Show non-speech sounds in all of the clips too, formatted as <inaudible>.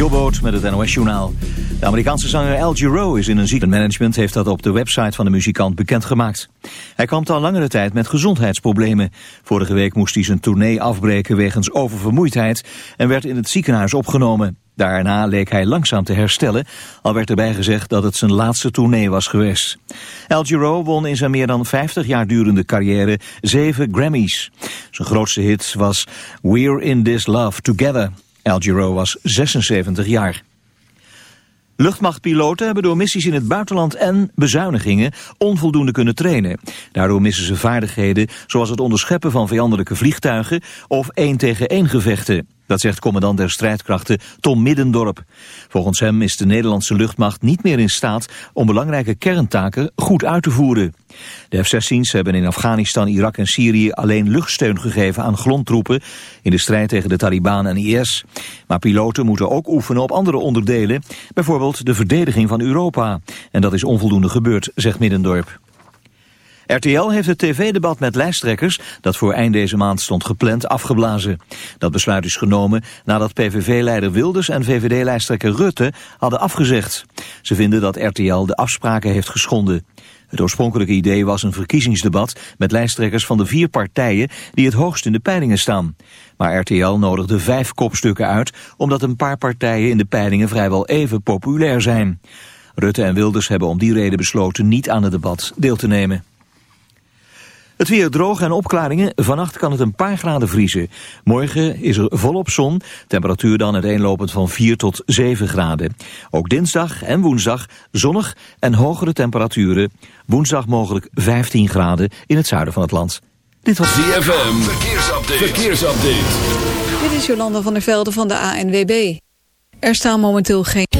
Jobboot met het NOS-journaal. De Amerikaanse zanger Al Giro is in een ziekenmanagement... heeft dat op de website van de muzikant bekendgemaakt. Hij kampt al langere tijd met gezondheidsproblemen. Vorige week moest hij zijn tournee afbreken wegens oververmoeidheid... en werd in het ziekenhuis opgenomen. Daarna leek hij langzaam te herstellen, al werd erbij gezegd dat het zijn laatste tournee was geweest. Al Giro won in zijn meer dan 50 jaar durende carrière zeven Grammys. Zijn grootste hit was We're in This Love Together. Al Giro was 76 jaar. Luchtmachtpiloten hebben door missies in het buitenland en bezuinigingen onvoldoende kunnen trainen. Daardoor missen ze vaardigheden zoals het onderscheppen van vijandelijke vliegtuigen of één tegen één gevechten. Dat zegt commandant der strijdkrachten Tom Middendorp. Volgens hem is de Nederlandse luchtmacht niet meer in staat om belangrijke kerntaken goed uit te voeren. De F-16's hebben in Afghanistan, Irak en Syrië alleen luchtsteun gegeven aan grondtroepen in de strijd tegen de Taliban en IS. Maar piloten moeten ook oefenen op andere onderdelen, bijvoorbeeld de verdediging van Europa. En dat is onvoldoende gebeurd, zegt Middendorp. RTL heeft het tv-debat met lijsttrekkers dat voor eind deze maand stond gepland afgeblazen. Dat besluit is genomen nadat PVV-leider Wilders en VVD-lijsttrekker Rutte hadden afgezegd. Ze vinden dat RTL de afspraken heeft geschonden. Het oorspronkelijke idee was een verkiezingsdebat met lijsttrekkers van de vier partijen die het hoogst in de peilingen staan. Maar RTL nodigde vijf kopstukken uit omdat een paar partijen in de peilingen vrijwel even populair zijn. Rutte en Wilders hebben om die reden besloten niet aan het debat deel te nemen. Het weer droog en opklaringen. Vannacht kan het een paar graden vriezen. Morgen is er volop zon. Temperatuur dan uiteenlopend van 4 tot 7 graden. Ook dinsdag en woensdag zonnig en hogere temperaturen. Woensdag mogelijk 15 graden in het zuiden van het land. Dit was ZFM. Verkeersupdate. Verkeersupdate. Dit is Jolanda van der Velde van de ANWB. Er staan momenteel geen...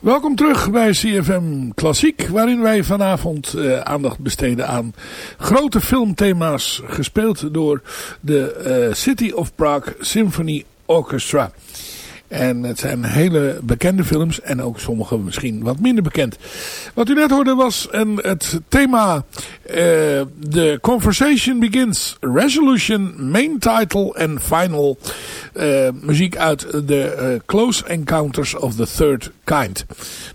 Welkom terug bij CFM Klassiek, waarin wij vanavond uh, aandacht besteden aan grote filmthema's gespeeld door de uh, City of Prague Symphony Orchestra. En het zijn hele bekende films en ook sommige misschien wat minder bekend. Wat u net hoorde was een, het thema uh, The Conversation Begins, Resolution, Main Title en Final. Uh, muziek uit de uh, Close Encounters of the Third Kind.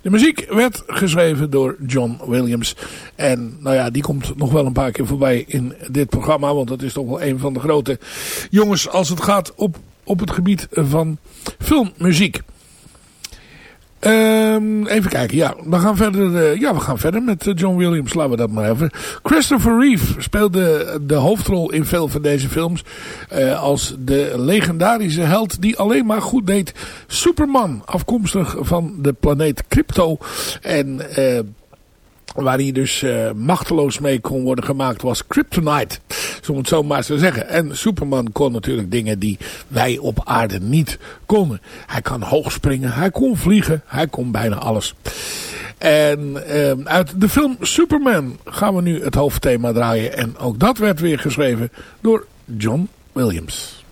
De muziek werd geschreven door John Williams. En nou ja, die komt nog wel een paar keer voorbij in dit programma. Want dat is toch wel een van de grote jongens als het gaat op op het gebied van filmmuziek. Um, even kijken, ja, we gaan verder, uh, ja, we gaan verder met uh, John Williams, laten we dat maar even. Christopher Reeve speelde de hoofdrol in veel van deze films uh, als de legendarische held die alleen maar goed deed. Superman, afkomstig van de planeet Crypto en waar hij dus eh, machteloos mee kon worden gemaakt was Kryptonite. Zo moet het zo maar zo zeggen. En Superman kon natuurlijk dingen die wij op aarde niet konden. Hij kan hoog springen, hij kon vliegen, hij kon bijna alles. En ehm, uit de film Superman gaan we nu het hoofdthema draaien. En ook dat werd weer geschreven door John Williams.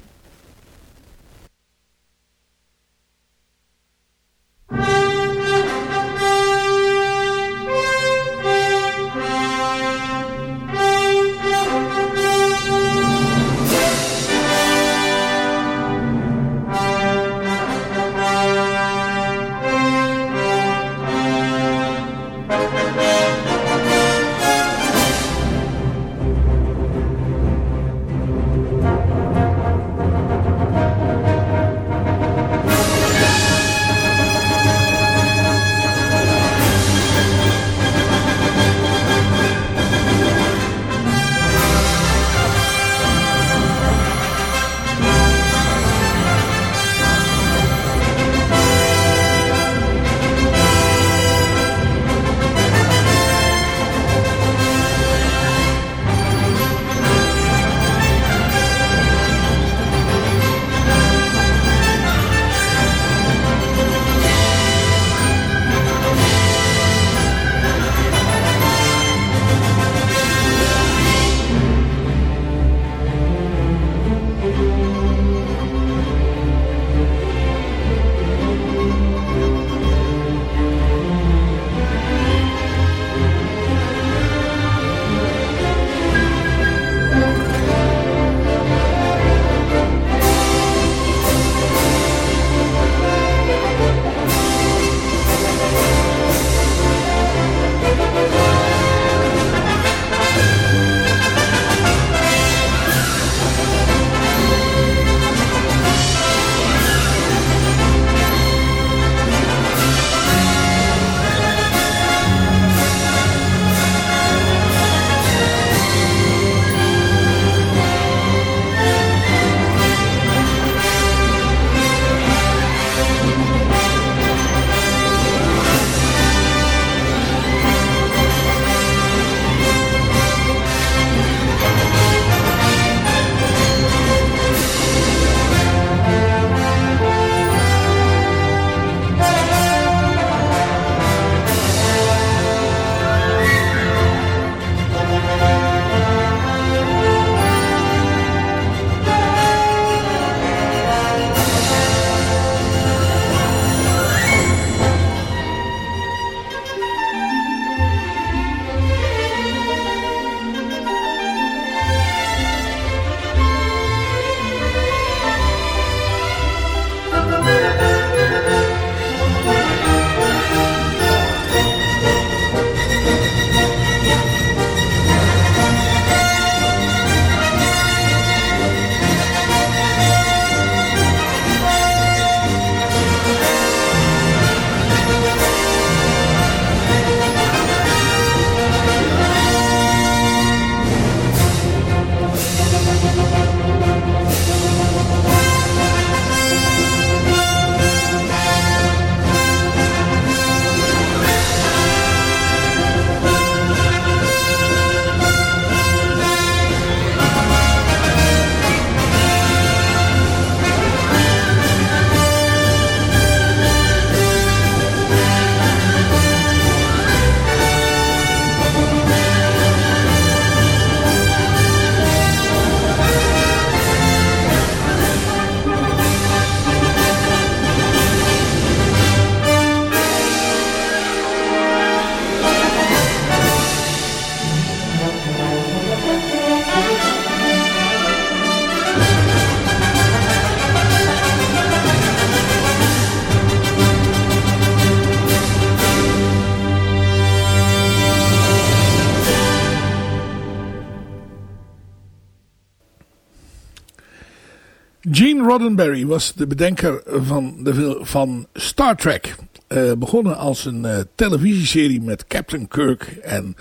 Gene Roddenberry was de bedenker van, de, van Star Trek. Uh, begonnen als een uh, televisieserie met Captain Kirk en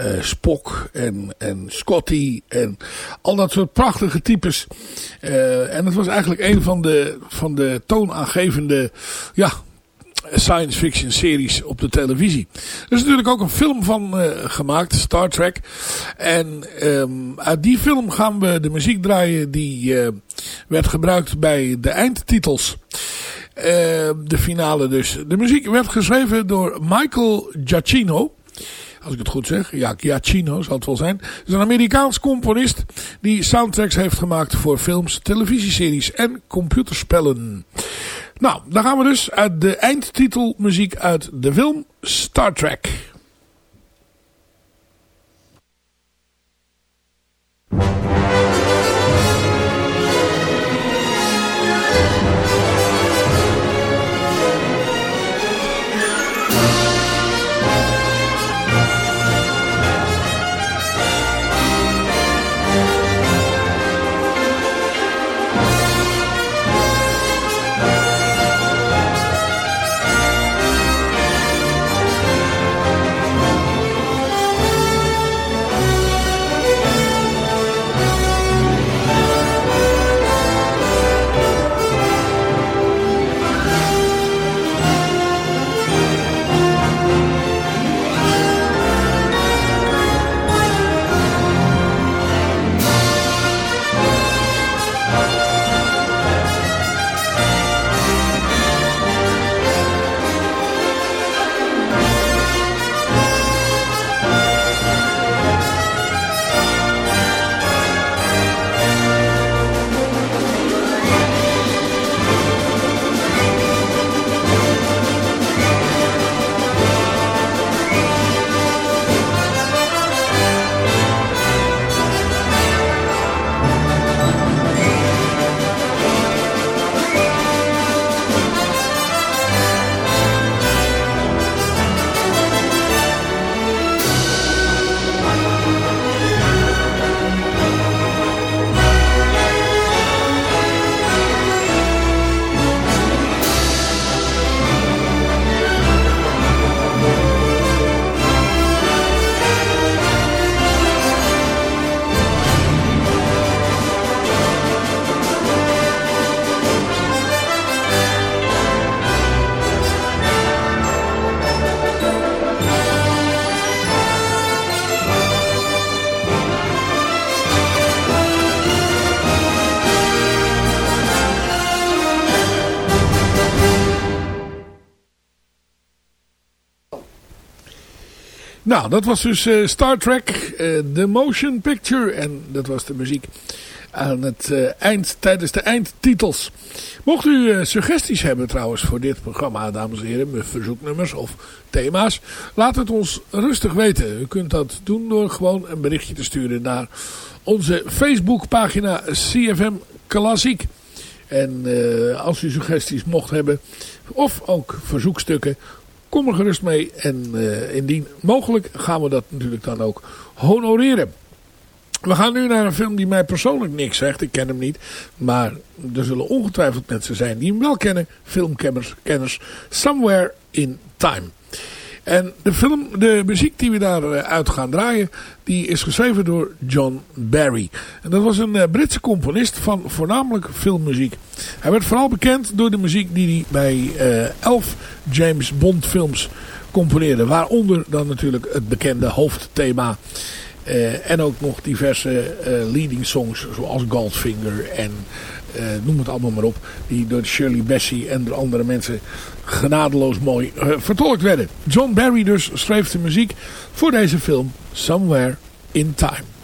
uh, Spock en, en Scotty en al dat soort prachtige types. en het was eigenlijk een van de, van de toonaangevende ja, science fiction series op de televisie. Er is natuurlijk ook een film van uh, gemaakt, Star Trek. En um, uit die film gaan we de muziek draaien die uh, werd gebruikt bij de eindtitels. Uh, de finale dus. De muziek werd geschreven door Michael Giacchino. Als ik het goed zeg. Ja, Giacchino zal het wel zijn. Het is een Amerikaans componist die soundtracks heeft gemaakt voor films, televisieseries en computerspellen. Nou, dan gaan we dus uit de eindtitelmuziek uit de film Star Trek. Nou, dat was dus uh, Star Trek, uh, The Motion Picture. En dat was de muziek aan het uh, eind, tijdens de eindtitels. Mocht u suggesties hebben trouwens voor dit programma, dames en heren, met verzoeknummers of thema's. Laat het ons rustig weten. U kunt dat doen door gewoon een berichtje te sturen naar onze Facebookpagina CFM Klassiek. En als u suggesties mocht hebben, of ook verzoekstukken, kom er gerust mee. En uh, indien mogelijk gaan we dat natuurlijk dan ook honoreren. We gaan nu naar een film die mij persoonlijk niks zegt. Ik ken hem niet. Maar er zullen ongetwijfeld mensen zijn die hem wel kennen. Filmkenners. Kenners, Somewhere in Time. En de, film, de muziek die we daaruit uit gaan draaien, die is geschreven door John Barry. En dat was een uh, Britse componist van voornamelijk filmmuziek. Hij werd vooral bekend door de muziek die hij bij uh, elf James Bond films componeerde. Waaronder dan natuurlijk het bekende hoofdthema. En ook nog diverse leading songs zoals Goldfinger en noem het allemaal maar op. Die door Shirley Bassey en andere mensen genadeloos mooi uh, vertolkt werden. John Barry dus schreef de muziek voor deze film Somewhere in Time.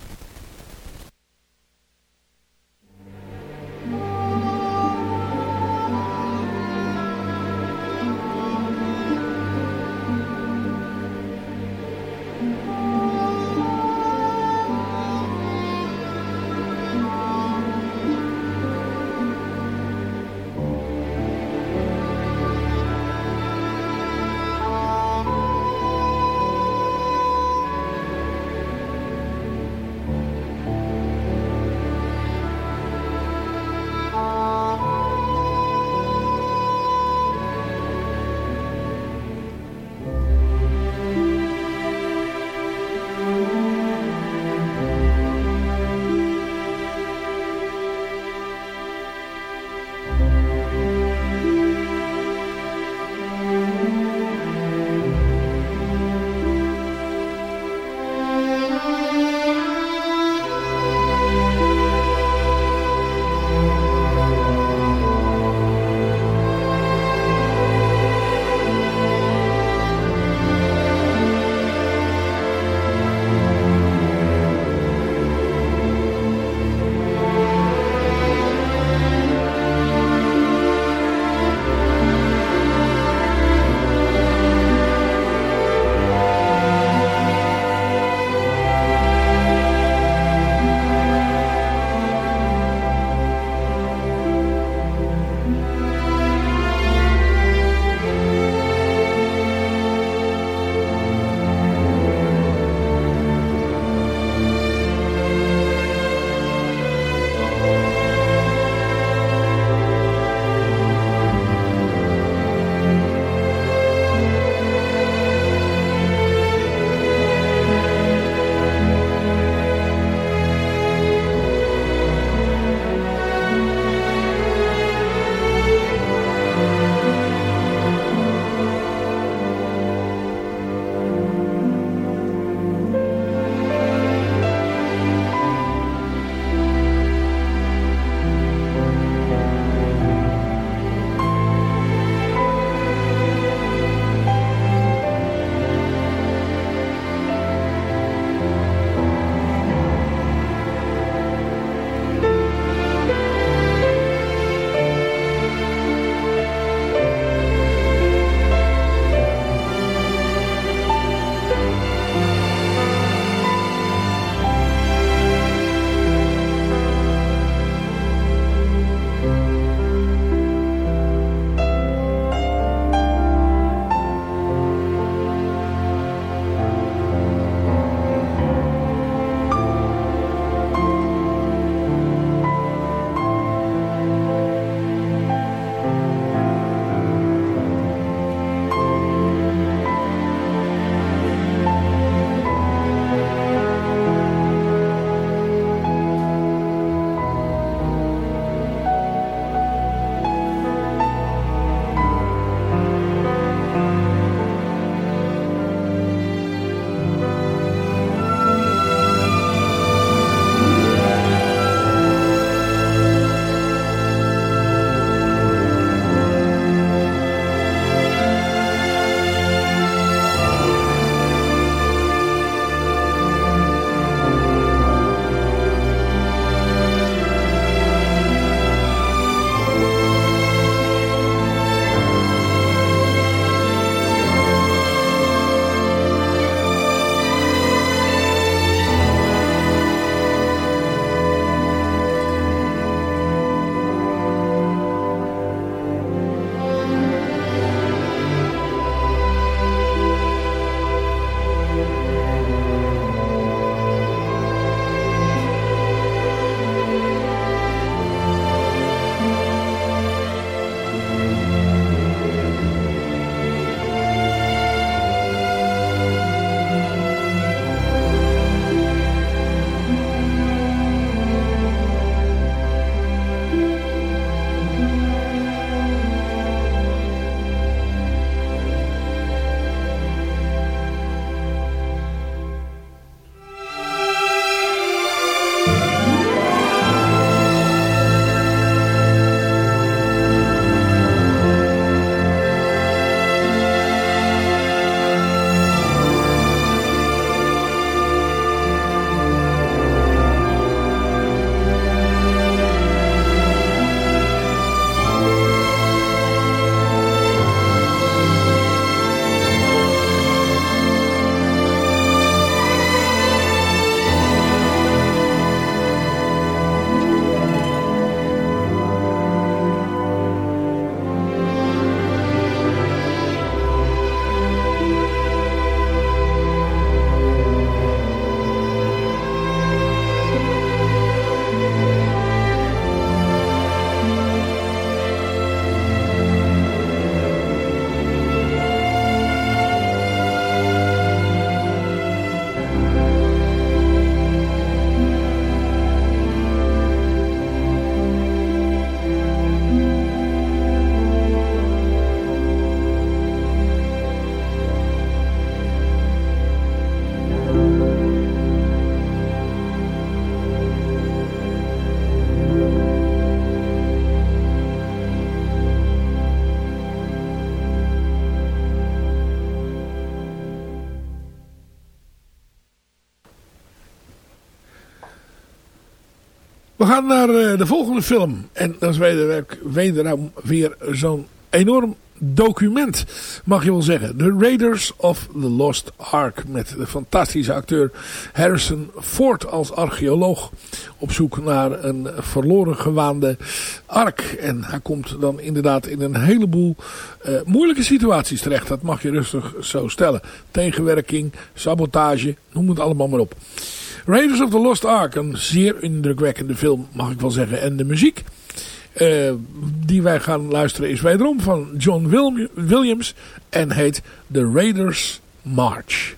Gaan naar uh, de volgende film. En dat is wederom, weer zo'n enorm document, mag je wel zeggen. The Raiders of the Lost Ark. Met de fantastische acteur Harrison Ford als archeoloog. Op zoek naar een verloren gewaande ark. En hij komt dan inderdaad in een heleboel uh, moeilijke situaties terecht. Dat mag je rustig zo stellen. Tegenwerking, sabotage, noem het allemaal maar op. Raiders of the Lost Ark, een zeer indrukwekkende film mag ik wel zeggen. En de muziek uh, die wij gaan luisteren is wederom van John Williams en heet The Raiders March.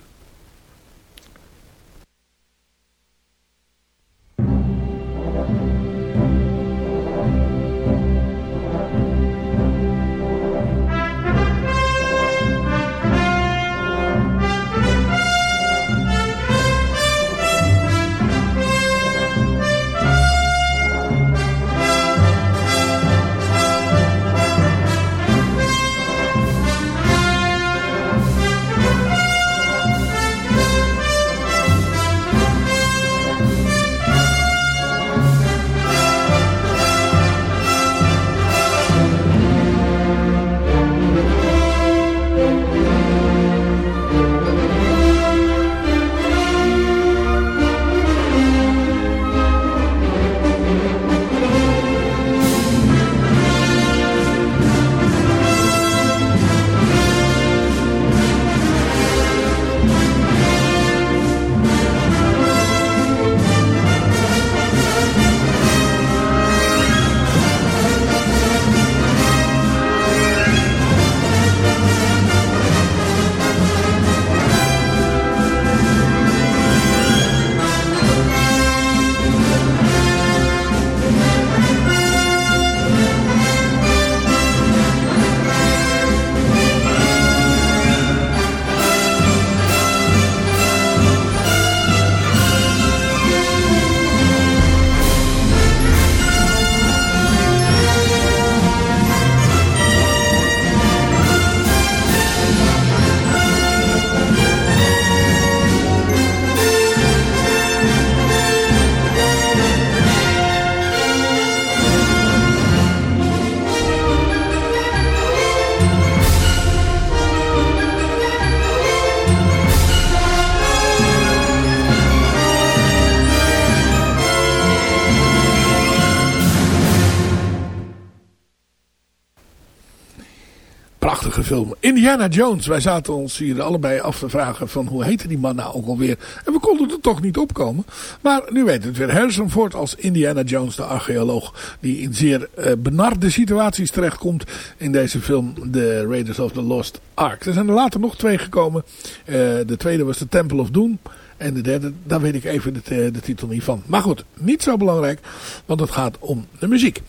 Film. Indiana Jones. Wij zaten ons hier allebei af te vragen van hoe heette die man nou ook alweer. En we konden er toch niet opkomen. Maar nu weten het weer. Harrison Ford als Indiana Jones, de archeoloog. Die in zeer uh, benarde situaties terechtkomt in deze film. The Raiders of the Lost Ark. Er zijn er later nog twee gekomen. Uh, de tweede was The Temple of Doom. En de derde, daar weet ik even de, de, titel niet van. Maar goed, niet zo belangrijk. Want het gaat om de muziek.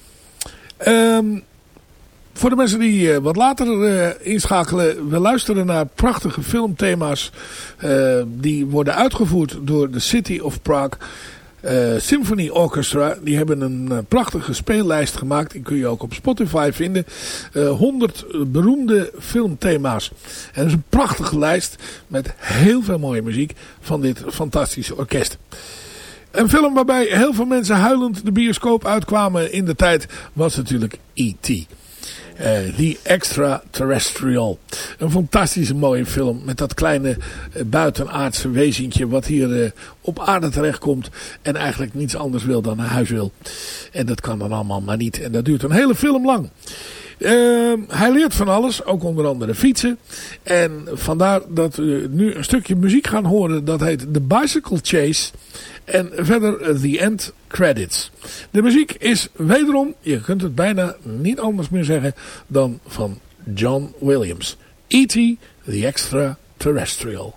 Um, voor de mensen die uh, wat later uh, inschakelen, we luisteren naar prachtige filmthema's uh, die worden uitgevoerd door de City of Prague Symphony Orchestra. Die hebben een prachtige speellijst gemaakt, die kun je ook op Spotify vinden. 100 beroemde filmthema's. En dat is een prachtige lijst met heel veel mooie muziek van dit fantastische orkest. Een film waarbij heel veel mensen huilend de bioscoop uitkwamen in de tijd was natuurlijk E.T. Uh, The Extraterrestrial. Een fantastische mooie film met dat kleine uh, buitenaardse wezentje wat hier uh, op aarde terechtkomt en eigenlijk niets anders wil dan naar huis wil. En dat kan dan allemaal maar niet. En dat duurt een hele film lang. Hij leert van alles, ook onder andere fietsen. En vandaar dat we nu een stukje muziek gaan horen. Dat heet The Bicycle Chase. En verder The End Credits. De muziek is wederom, je kunt het bijna niet anders meer zeggen, dan van John Williams. E.T. The Extraterrestrial.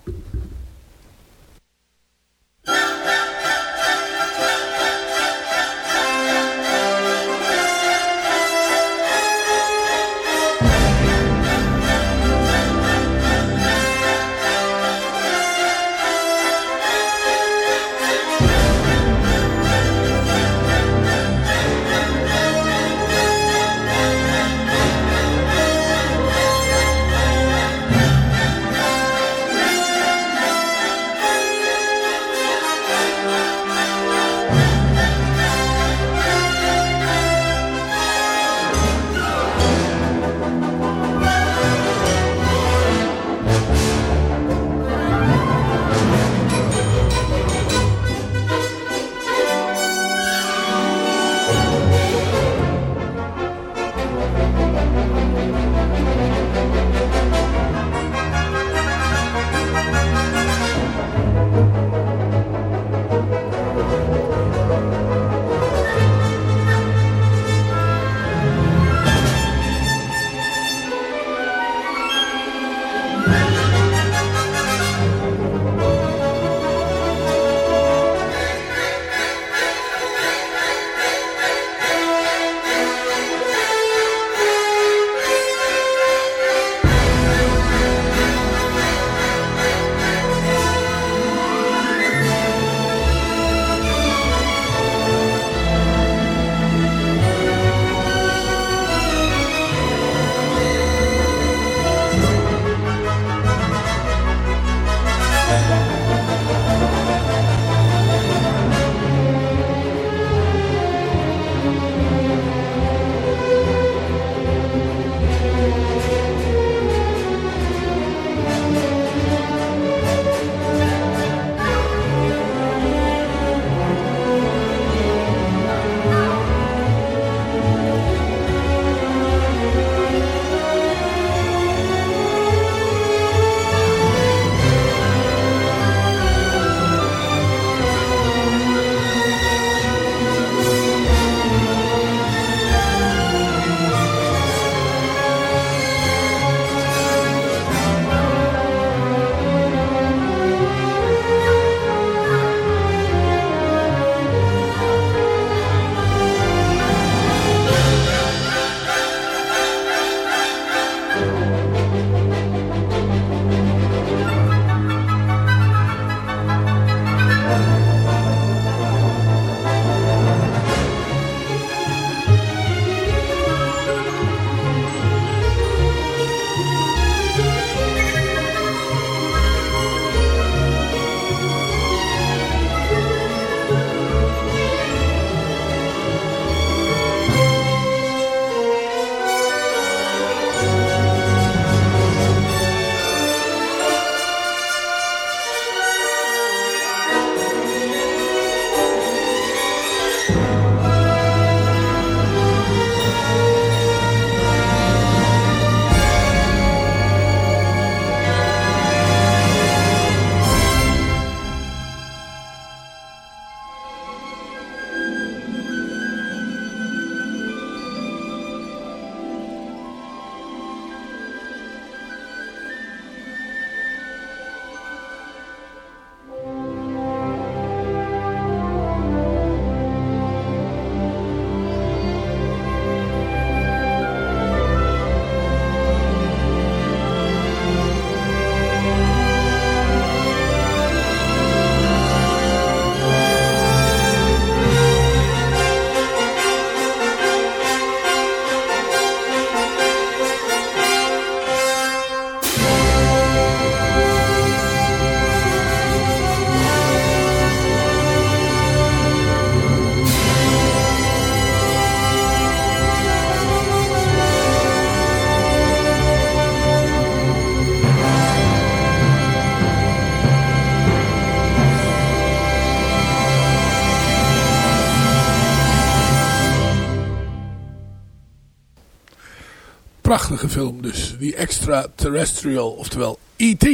Prachtige film dus. Die Extraterrestrial, oftewel E.T.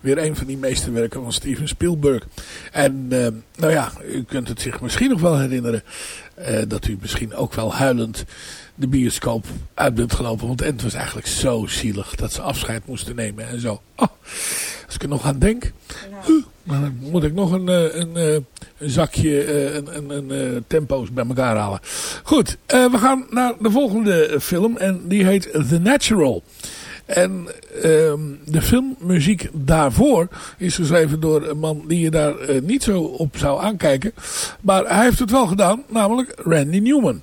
Weer een van die meesterwerken van Steven Spielberg. En uh, nou ja, u kunt het zich misschien nog wel herinneren. Uh, dat u misschien ook wel huilend de bioscoop uit bent gelopen. Want het was eigenlijk zo zielig dat ze afscheid moesten nemen en zo. Oh, als ik er nog aan denk. Ja. Dan moet ik nog een, eh, een, een, een zakje een, een, tempo's bij elkaar halen. Goed, we gaan naar de volgende film. En die heet The Natural. En uh, de filmmuziek daarvoor is geschreven door een man die je daar niet zo op zou aankijken. Maar hij heeft het wel gedaan, namelijk Randy Newman.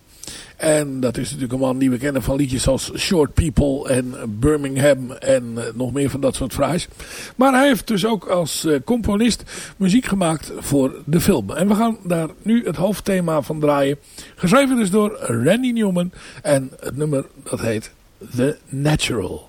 En dat is natuurlijk een man die we kennen van liedjes als Short People en Birmingham en uh, nog meer van dat soort fraais. Maar hij heeft dus ook als uh, componist muziek gemaakt voor de film. En we gaan daar nu het hoofdthema van draaien. Geschreven dus door Randy Newman en het nummer dat heet The Natural.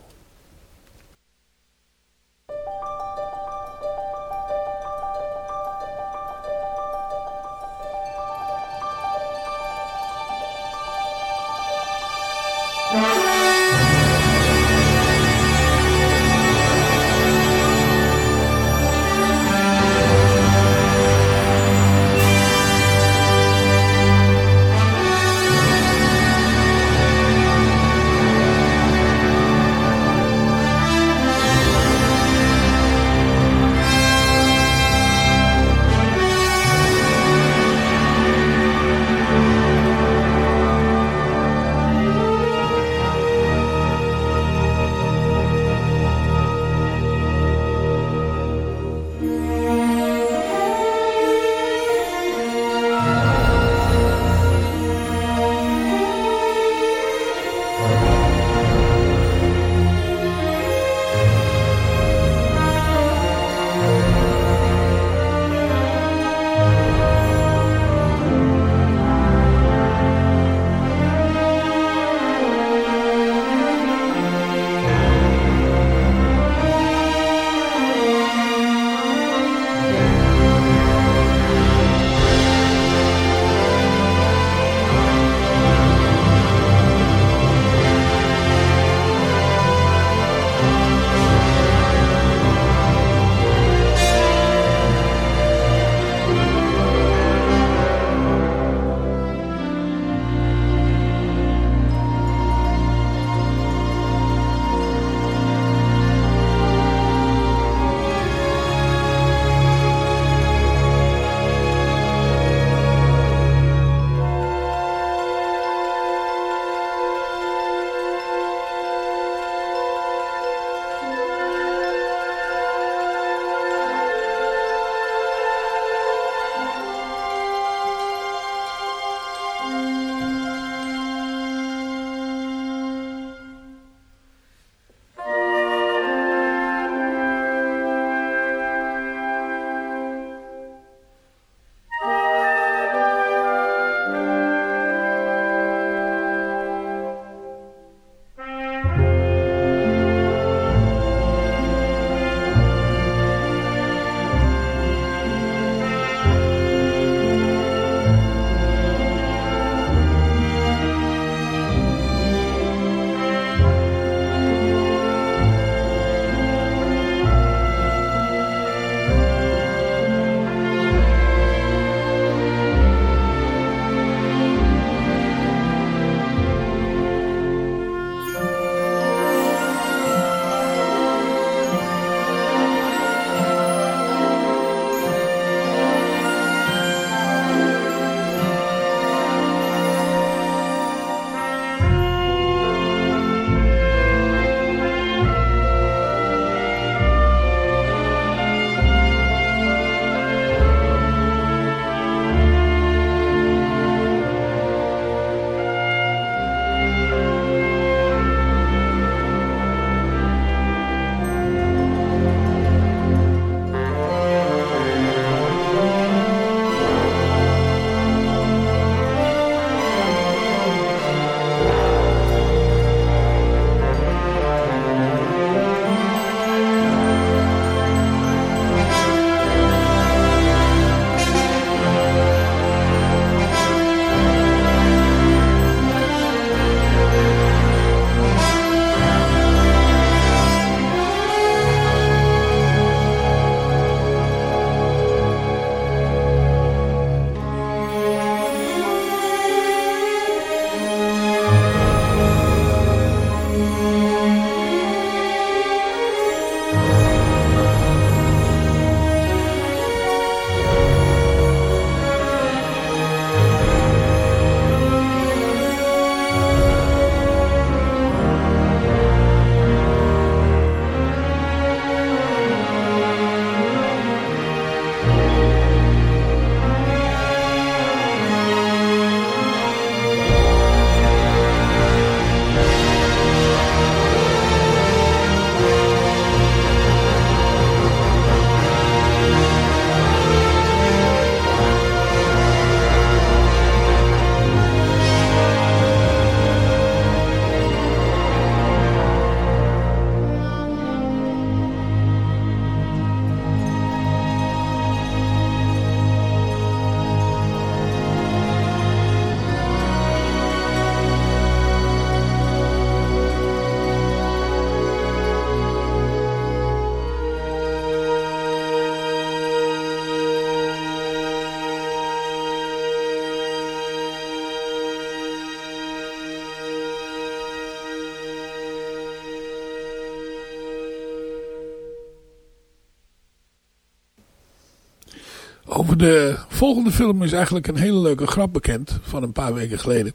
De volgende film is eigenlijk een hele leuke grap bekend van een paar weken geleden.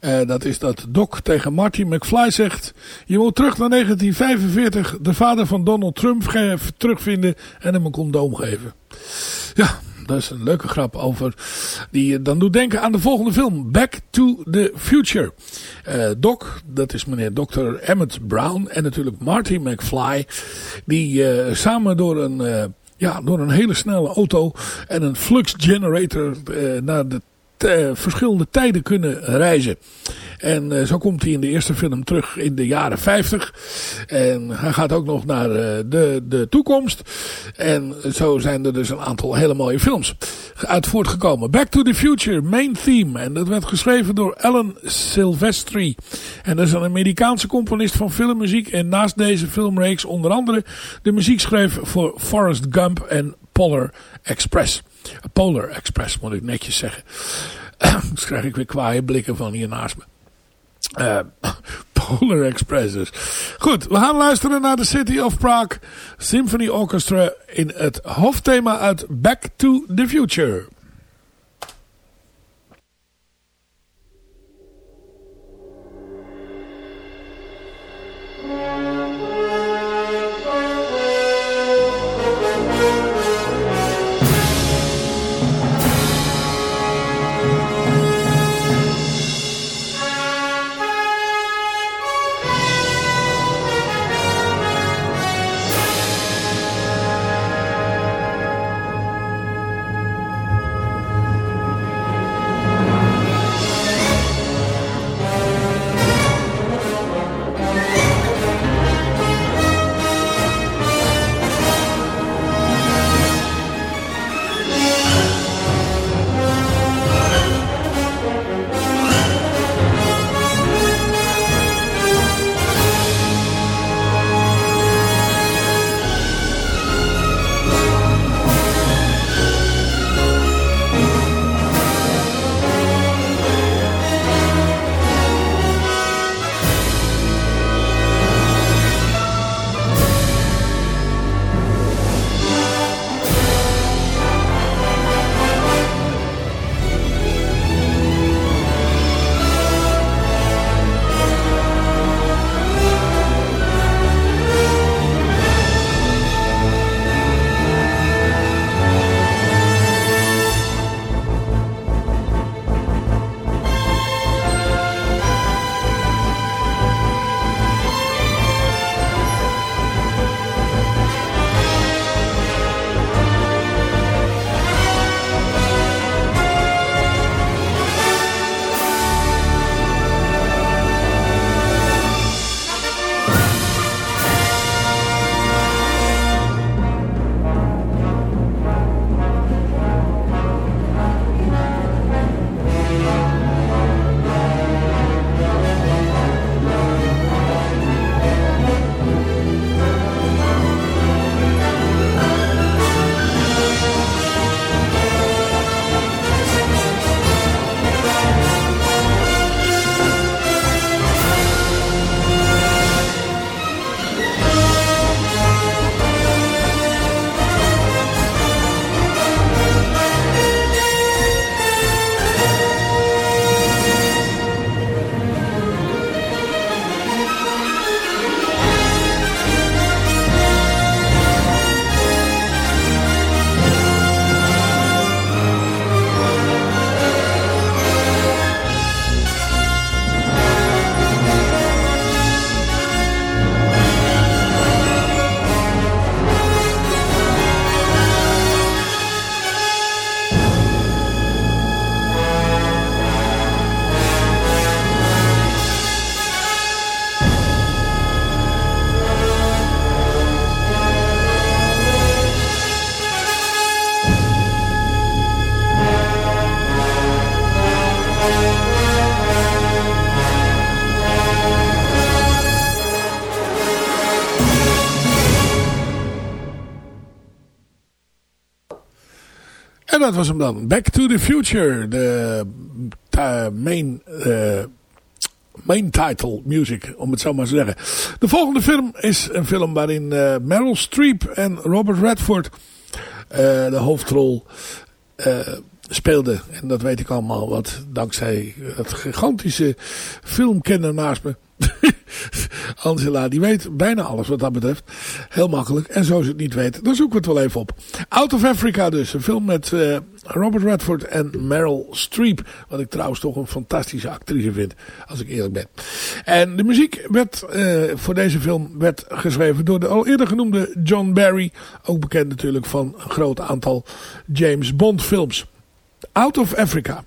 Uh, dat is dat Doc tegen Marty McFly zegt... Je moet terug naar 1945 de vader van Donald Trump terugvinden en hem een condoom geven. Ja, dat is een leuke grap over. Die dan doet denken aan de volgende film. Back to the Future. Uh, Doc, dat is meneer Dr. Emmett Brown. En natuurlijk Marty McFly. Die uh, samen door een, ja, door een hele snelle auto en een flux generator naar de verschillende tijden kunnen reizen. En uh, zo komt hij in de eerste film terug in de jaren 50. En hij gaat ook nog naar uh, de, de toekomst. En zo zijn er dus een aantal hele mooie films uit voortgekomen. Back to the Future, main theme. En dat werd geschreven door Alan Silvestri. En dat is een Amerikaanse componist van filmmuziek. En naast deze filmreeks onder andere de muziek schreef voor Forrest Gump en Polar Express. Polar Express moet ik netjes zeggen. <clears throat> dus krijg ik weer kwaaie blikken van hier naast me. Uh, <laughs> Polar Express dus. Goed, we gaan luisteren naar de City of Prague Symphony Orchestra in het hoofdthema uit Back to the Future. Dat was hem dan. Back to the Future. De main, uh, main title music, om het zo maar te zeggen. De volgende film is een film waarin uh, Meryl Streep en Robert Redford de hoofdrol speelde. En dat weet ik allemaal wat dankzij het gigantische filmkenner naast me. <laughs> <laughs> Angela, die weet bijna alles wat dat betreft. Heel makkelijk. En zo ze het niet weet, dan zoeken we het wel even op. Out of Africa dus. Een film met uh, Robert Redford en Meryl Streep. Wat ik trouwens toch een fantastische actrice vind. Als ik eerlijk ben. En de muziek werd, uh, voor deze film werd geschreven door de al eerder genoemde John Barry. Ook bekend natuurlijk van een groot aantal James Bond films. Out of Africa.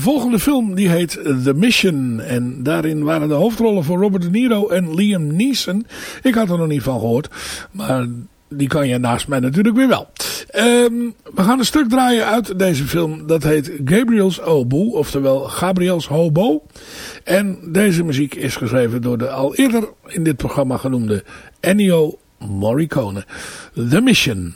Volgende film. Die heet The Mission. En daarin waren de hoofdrollen voor Robert De Niro en Liam Neeson. Ik had er nog niet van gehoord. Maar die kan je naast mij natuurlijk weer wel. Um, we gaan een stuk draaien uit deze film. Dat heet Gabriel's Oboe. Oftewel Gabriel's Hobo. En deze muziek is geschreven door de al eerder in dit programma genoemde Ennio Morricone. The Mission.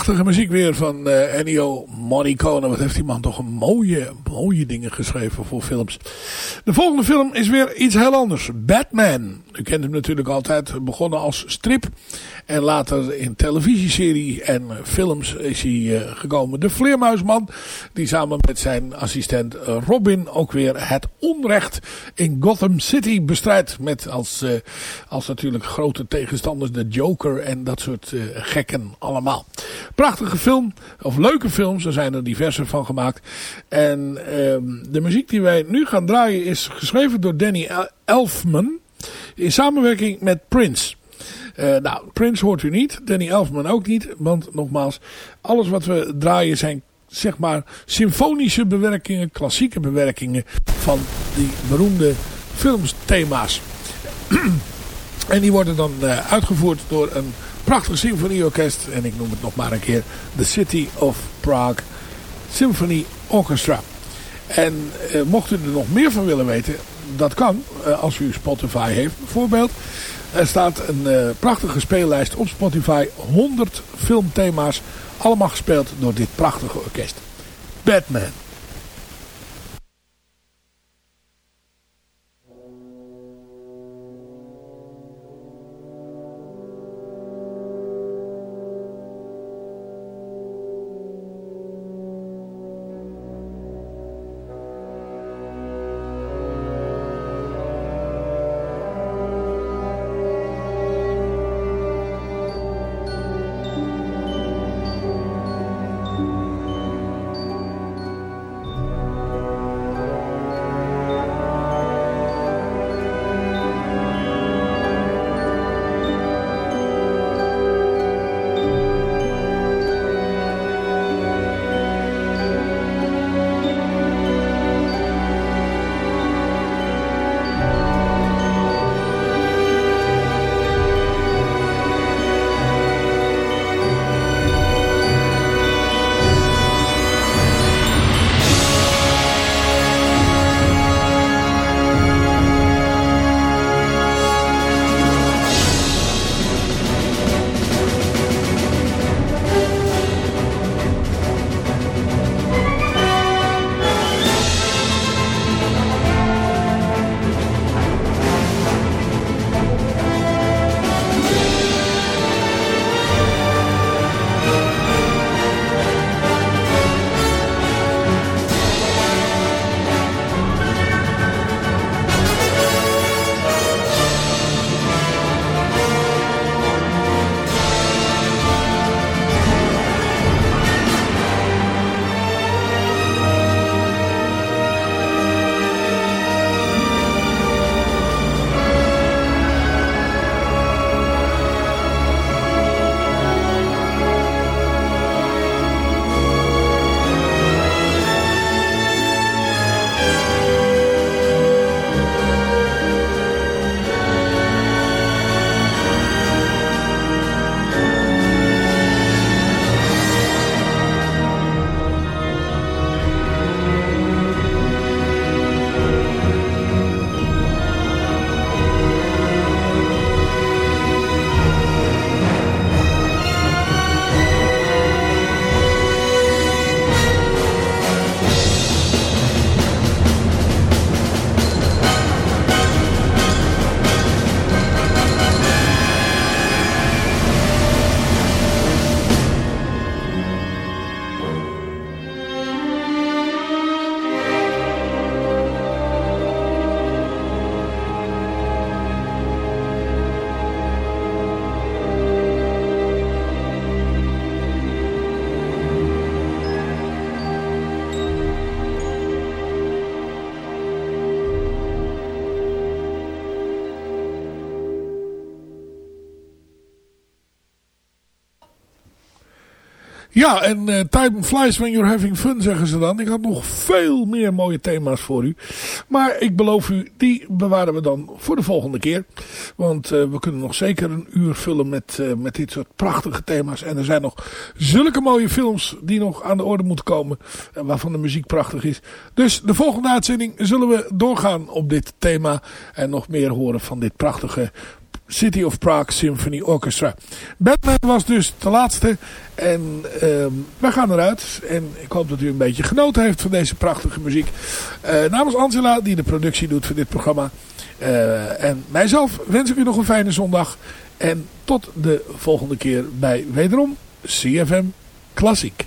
Prachtige muziek weer van uh, Ennio Morricone. Wat heeft die man toch een mooie, mooie dingen geschreven voor films. De volgende film is weer iets heel anders. Batman. U kent hem natuurlijk altijd. Begonnen als strip. En later in televisieserie en films is hij uh, gekomen. De Vleermuisman. Die samen met zijn assistent Robin ook weer het onrecht in Gotham City bestrijdt. Met als, uh, als natuurlijk grote tegenstanders de Joker en dat soort gekken allemaal. Prachtige film. Of leuke films. Er zijn er diverse van gemaakt. En ehm, de muziek die wij nu gaan draaien is geschreven door Danny Elfman. In samenwerking met Prince. Uh, nou, Prince hoort u niet. Danny Elfman ook niet. Want nogmaals, alles wat we draaien zijn zeg maar symfonische bewerkingen, klassieke bewerkingen van die beroemde filmsthema's. <clears throat> en die worden dan uh, uitgevoerd door een prachtig symfonieorkest. En ik noem het nog maar een keer The City of Prague Symphony Orchestra. En uh, mocht u er nog meer van willen weten, dat kan uh, als u Spotify heeft. Bijvoorbeeld, er staat een uh, prachtige speellijst op Spotify. 100 filmthema's, allemaal gespeeld door dit prachtige orkest. Batman. Ja, en uh, time flies when you're having fun, zeggen ze dan. Ik had nog veel meer mooie thema's voor u. Maar ik beloof u, die bewaren we dan voor de volgende keer. Want uh, we kunnen nog zeker een uur vullen met, uh, met dit soort prachtige thema's. En er zijn nog zulke mooie films die nog aan de orde moeten komen. Waarvan de muziek prachtig is. Dus de volgende uitzending zullen we doorgaan op dit thema. En nog meer horen van dit prachtige City of Prague Symphony Orchestra. Batman was dus de laatste. En uh, wij gaan eruit. En ik hoop dat u een beetje genoten heeft van deze prachtige muziek. Uh, namens Angela, die de productie doet voor dit programma. Uh, en mijzelf wens ik u nog een fijne zondag. En tot de volgende keer bij wederom CFM Klassiek.